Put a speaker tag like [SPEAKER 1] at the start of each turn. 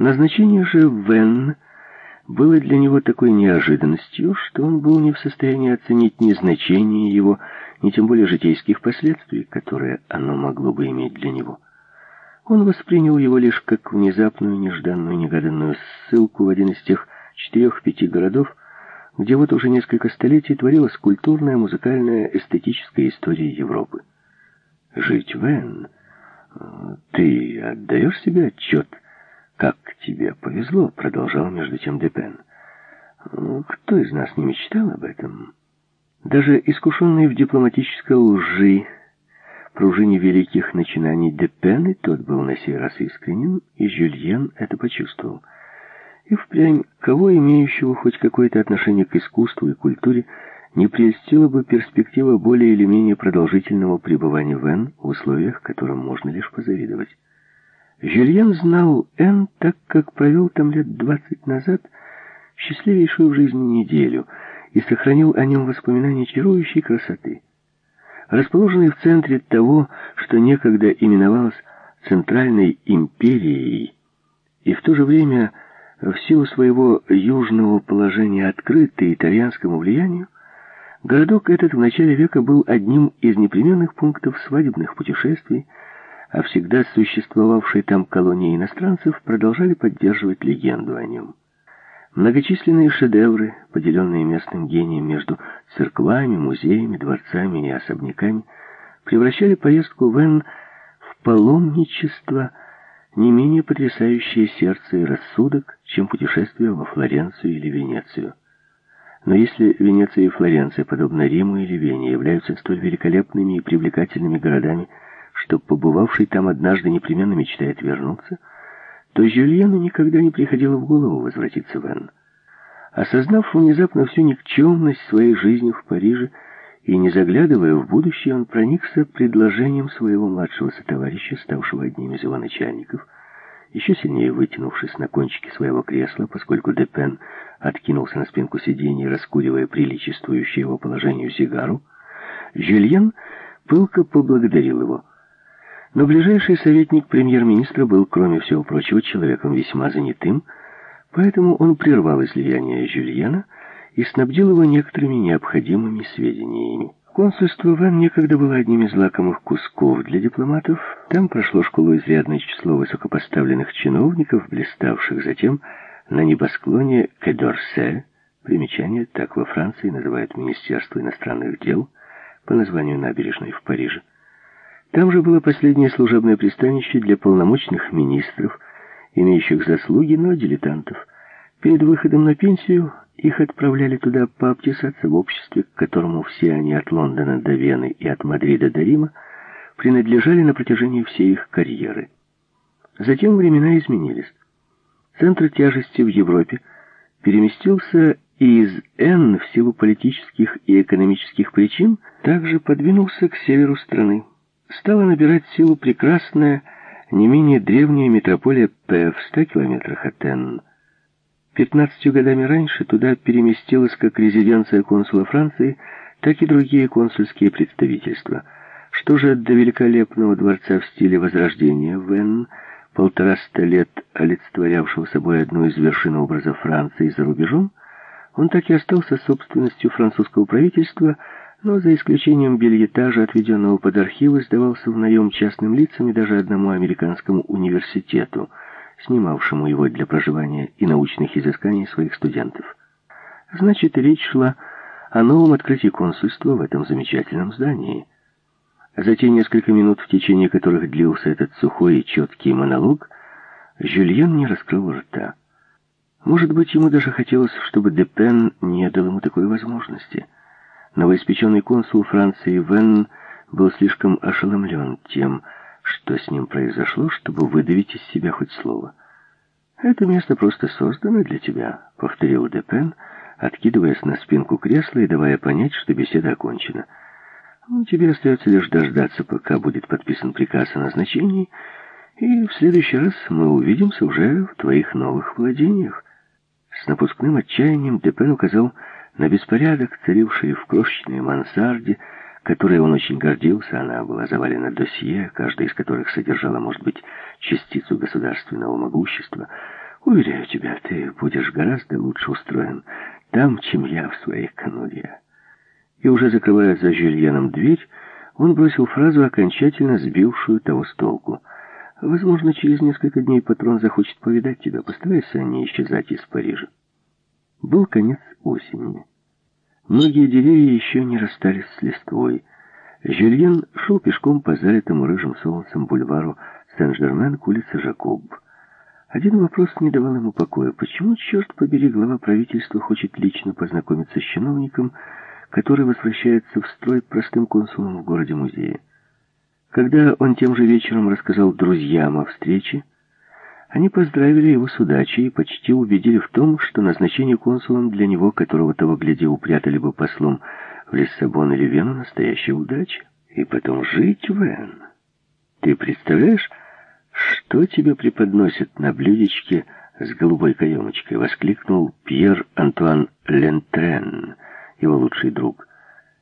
[SPEAKER 1] Назначение же Вен было для него такой неожиданностью, что он был не в состоянии оценить ни значение его, ни тем более житейских последствий, которые оно могло бы иметь для него. Он воспринял его лишь как внезапную, нежданную, негаданную ссылку в один из тех четырех-пяти городов, где вот уже несколько столетий творилась культурная, музыкальная, эстетическая история Европы. Жить в Н. Ты отдаешь себе отчет, как тебе повезло, продолжал между тем Депен. Кто из нас не мечтал об этом? Даже искушенный в дипломатической лжи, пружине великих начинаний Депен, и тот был на сей раз искренен, и Жюльен это почувствовал. И впрямь, кого имеющего хоть какое-то отношение к искусству и культуре, не прельстила бы перспектива более или менее продолжительного пребывания в Н в условиях, которым можно лишь позавидовать. Жюльен знал Н, так как провел там лет двадцать назад счастливейшую в жизни неделю и сохранил о нем воспоминания чарующей красоты. Расположенный в центре того, что некогда именовалось Центральной империей, и в то же время в силу своего южного положения открытый итальянскому влиянию, Городок этот в начале века был одним из непременных пунктов свадебных путешествий, а всегда существовавшие там колонии иностранцев продолжали поддерживать легенду о нем. Многочисленные шедевры, поделенные местным гением между церквами, музеями, дворцами и особняками, превращали поездку в Н в паломничество, не менее потрясающее сердце и рассудок, чем путешествие во Флоренцию или Венецию. Но если Венеция и Флоренция, подобно Риму или Вене, являются столь великолепными и привлекательными городами, что побывавший там однажды непременно мечтает вернуться, то Жюльену никогда не приходило в голову возвратиться в Энн. Осознав внезапно всю никчемность своей жизни в Париже и не заглядывая в будущее, он проникся предложением своего младшего сотоварища, ставшего одним из его начальников, еще сильнее вытянувшись на кончике своего кресла, поскольку Депен откинулся на спинку сиденья, раскуривая приличествующую его положению сигару, Жюльен пылко поблагодарил его. Но ближайший советник премьер-министра был, кроме всего прочего, человеком весьма занятым, поэтому он прервал излияние Жюльена и снабдил его некоторыми необходимыми сведениями. Консульство Вен некогда было одним из лакомых кусков для дипломатов. Там прошло школу изрядное число высокопоставленных чиновников, блиставших затем на небосклоне Кедорсе, примечание, так во Франции называют Министерство иностранных дел, по названию набережной в Париже. Там же было последнее служебное пристанище для полномочных министров, имеющих заслуги, но дилетантов. Перед выходом на пенсию их отправляли туда пообтесаться в обществе, к которому все они от Лондона до Вены и от Мадрида до Рима принадлежали на протяжении всей их карьеры. Затем времена изменились. Центр тяжести в Европе переместился из Н в силу политических и экономических причин также подвинулся к северу страны. Стала набирать силу прекрасная, не менее древняя метрополия П в 100 километрах от Н. Пятнадцатью годами раньше туда переместилась как резиденция консула Франции, так и другие консульские представительства. Что же до великолепного дворца в стиле Возрождения в Н – полтораста лет олицетворявшего собой одну из вершин образа Франции за рубежом, он так и остался собственностью французского правительства, но за исключением бельетажа, отведенного под архивы, сдавался в наем частным лицам и даже одному американскому университету, снимавшему его для проживания и научных изысканий своих студентов. Значит, речь шла о новом открытии консульства в этом замечательном здании. За те несколько минут, в течение которых длился этот сухой и четкий монолог, Жюльен не раскрыл рта. Может быть, ему даже хотелось, чтобы Депен не дал ему такой возможности. Новоиспеченный консул Франции Вен был слишком ошеломлен тем, что с ним произошло, чтобы выдавить из себя хоть слово. «Это место просто создано для тебя», — повторил Депен, откидываясь на спинку кресла и давая понять, что беседа окончена. Ну, тебе остается лишь дождаться, пока будет подписан приказ о назначении, и в следующий раз мы увидимся уже в твоих новых владениях. С напускным отчаянием Депен указал на беспорядок, царивший в крошечной мансарде, которой он очень гордился. Она была завалена досье, каждая из которых содержала, может быть, частицу государственного могущества. Уверяю тебя, ты будешь гораздо лучше устроен там, чем я в своей кануле. И уже закрывая за Жюльеном дверь, он бросил фразу, окончательно сбившую того с толку. «Возможно, через несколько дней патрон захочет повидать тебя. Постарайся не исчезать из Парижа». Был конец осени. Многие деревья еще не расстались с листвой. Жюльен шел пешком по залитому рыжим солнцем бульвару Сен-Жермен к улице Жакоб. Один вопрос не давал ему покоя. Почему, черт побери, глава правительства хочет лично познакомиться с чиновником, который возвращается в строй простым консулом в городе-музее? Когда он тем же вечером рассказал друзьям о встрече, они поздравили его с удачей и почти убедили в том, что назначение консулом для него, которого того гляди упрятали бы послом в Лиссабон или Вену, настоящая удача. И потом жить, Вен. Ты представляешь, что тебе преподносят на блюдечке с голубой каемочкой? Воскликнул Пьер Антуан Лентрен, его лучший друг.